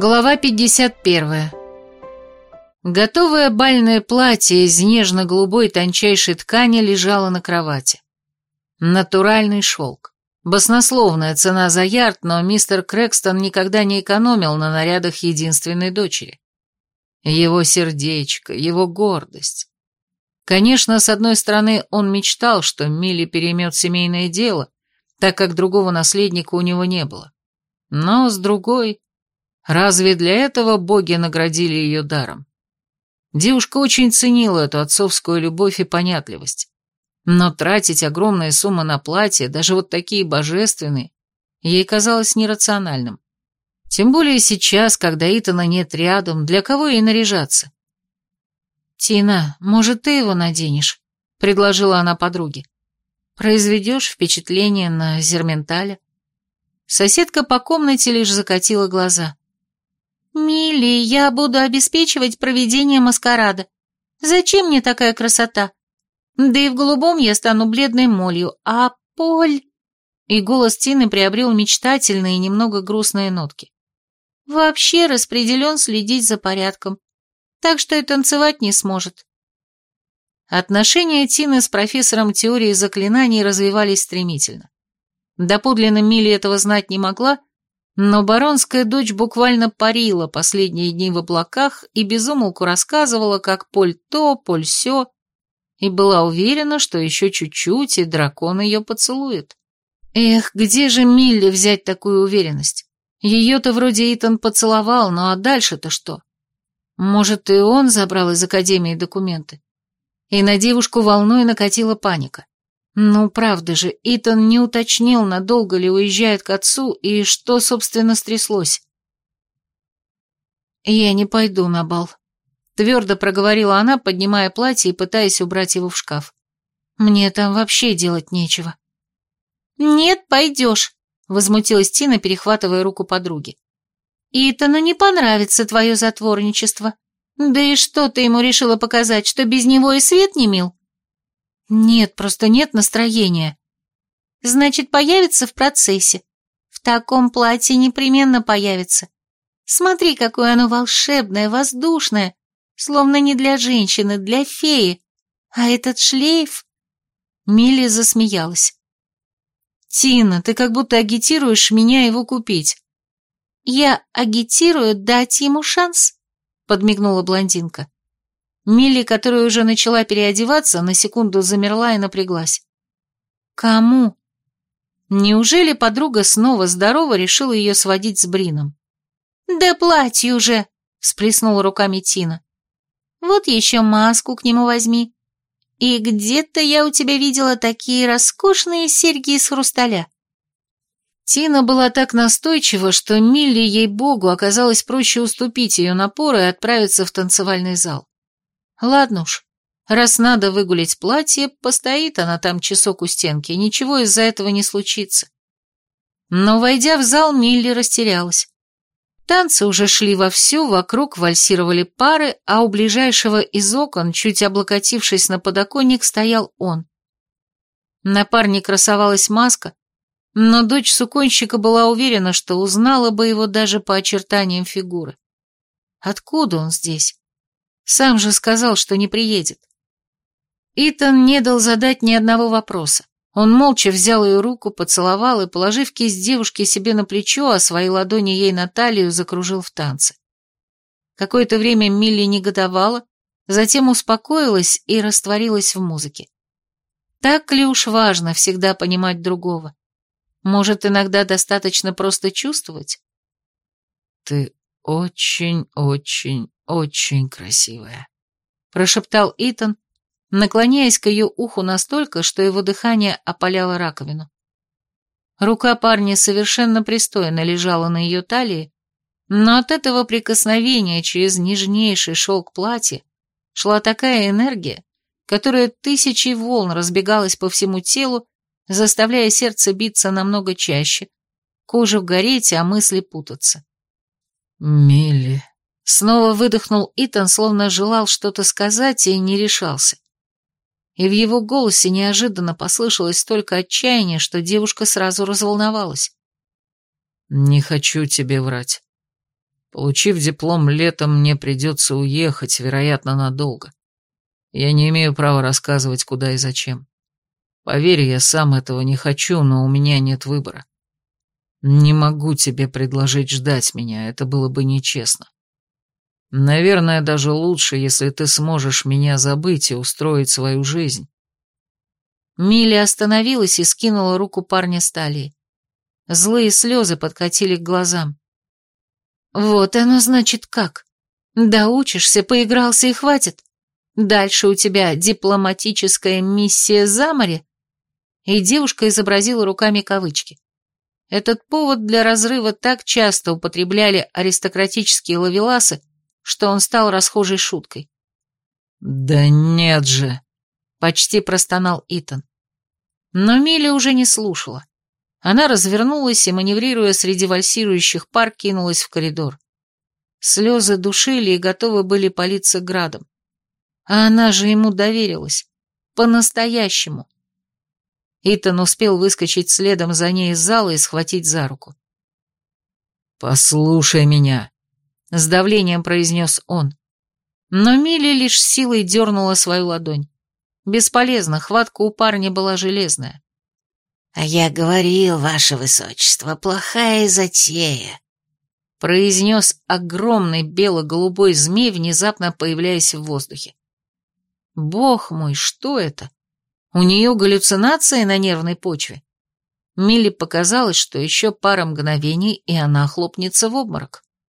Глава 51. Готовое бальное платье из нежно-голубой тончайшей ткани лежало на кровати. Натуральный шелк. Баснословная цена за ярд, но мистер Крэкстон никогда не экономил на нарядах единственной дочери. Его сердечко, его гордость. Конечно, с одной стороны, он мечтал, что Милли переймет семейное дело, так как другого наследника у него не было. Но с другой, Разве для этого боги наградили ее даром? Девушка очень ценила эту отцовскую любовь и понятливость. Но тратить огромные суммы на платье, даже вот такие божественные, ей казалось нерациональным. Тем более сейчас, когда Итана нет рядом, для кого ей наряжаться? «Тина, может, ты его наденешь?» — предложила она подруге. «Произведешь впечатление на Зерменталя?» Соседка по комнате лишь закатила глаза. «Милли, я буду обеспечивать проведение маскарада. Зачем мне такая красота? Да и в голубом я стану бледной молью, а Поль...» И голос Тины приобрел мечтательные и немного грустные нотки. «Вообще распределен следить за порядком, так что и танцевать не сможет». Отношения Тины с профессором теории заклинаний развивались стремительно. Доподлинно Милли этого знать не могла, но баронская дочь буквально парила последние дни в облаках и безумолку рассказывала, как поль то, поль сё, и была уверена, что еще чуть-чуть, и дракон ее поцелует. Эх, где же Милли взять такую уверенность? Ее-то вроде Итан поцеловал, ну а дальше-то что? Может, и он забрал из академии документы? И на девушку волной накатила паника. Ну, правда же, Итан не уточнил, надолго ли уезжает к отцу и что, собственно, стряслось. «Я не пойду на бал», — твердо проговорила она, поднимая платье и пытаясь убрать его в шкаф. «Мне там вообще делать нечего». «Нет, пойдешь», — возмутилась Тина, перехватывая руку подруги. «Итану не понравится твое затворничество. Да и что ты ему решила показать, что без него и свет не мил?» Нет, просто нет настроения. Значит, появится в процессе. В таком платье непременно появится. Смотри, какое оно волшебное, воздушное, словно не для женщины, для феи. А этот шлейф... Милли засмеялась. «Тина, ты как будто агитируешь меня его купить». «Я агитирую дать ему шанс», — подмигнула блондинка. Милли, которая уже начала переодеваться, на секунду замерла и напряглась. «Кому?» Неужели подруга снова здорово решила ее сводить с Брином? «Да платье уже!» — всплеснула руками Тина. «Вот еще маску к нему возьми. И где-то я у тебя видела такие роскошные серьги из хрусталя». Тина была так настойчива, что Милли, ей-богу, оказалось проще уступить ее напору и отправиться в танцевальный зал. Ладно уж, раз надо выгулить платье, постоит она там часок у стенки, ничего из-за этого не случится. Но, войдя в зал, Милли растерялась. Танцы уже шли вовсю, вокруг вальсировали пары, а у ближайшего из окон, чуть облокотившись на подоконник, стоял он. На парне красовалась маска, но дочь суконщика была уверена, что узнала бы его даже по очертаниям фигуры. Откуда он здесь? Сам же сказал, что не приедет. Итан не дал задать ни одного вопроса. Он молча взял ее руку, поцеловал и, положив кисть девушки себе на плечо, а свои ладони ей на талию, закружил в танце. Какое-то время Милли негодовала, затем успокоилась и растворилась в музыке. Так ли уж важно всегда понимать другого? Может, иногда достаточно просто чувствовать? «Ты очень-очень очень красивая», — прошептал Итан, наклоняясь к ее уху настолько, что его дыхание опаляло раковину. Рука парня совершенно пристойно лежала на ее талии, но от этого прикосновения через нежнейший шелк платья шла такая энергия, которая тысячи волн разбегалась по всему телу, заставляя сердце биться намного чаще, кожа гореть, а мысли путаться. «Милли», Снова выдохнул Итан, словно желал что-то сказать и не решался. И в его голосе неожиданно послышалось столько отчаяния, что девушка сразу разволновалась. «Не хочу тебе врать. Получив диплом летом, мне придется уехать, вероятно, надолго. Я не имею права рассказывать, куда и зачем. Поверь, я сам этого не хочу, но у меня нет выбора. Не могу тебе предложить ждать меня, это было бы нечестно. Наверное, даже лучше, если ты сможешь меня забыть и устроить свою жизнь. Милли остановилась и скинула руку парня с талии. Злые слезы подкатили к глазам. «Вот оно значит как. Доучишься, поигрался и хватит. Дальше у тебя дипломатическая миссия за море?» И девушка изобразила руками кавычки. Этот повод для разрыва так часто употребляли аристократические лавеласы, что он стал расхожей шуткой. «Да нет же!» — почти простонал Итан. Но Милли уже не слушала. Она развернулась и, маневрируя среди вальсирующих пар, кинулась в коридор. Слезы душили и готовы были политься градом. А она же ему доверилась. По-настоящему. Итан успел выскочить следом за ней из зала и схватить за руку. «Послушай меня», — с давлением произнес он. Но Милли лишь силой дернула свою ладонь. Бесполезно, хватка у парня была железная. «А я говорил, ваше высочество, плохая затея», — произнес огромный бело-голубой змей, внезапно появляясь в воздухе. «Бог мой, что это? У нее галлюцинация на нервной почве?» Милли показалось, что еще пара мгновений, и она хлопнется в обморок.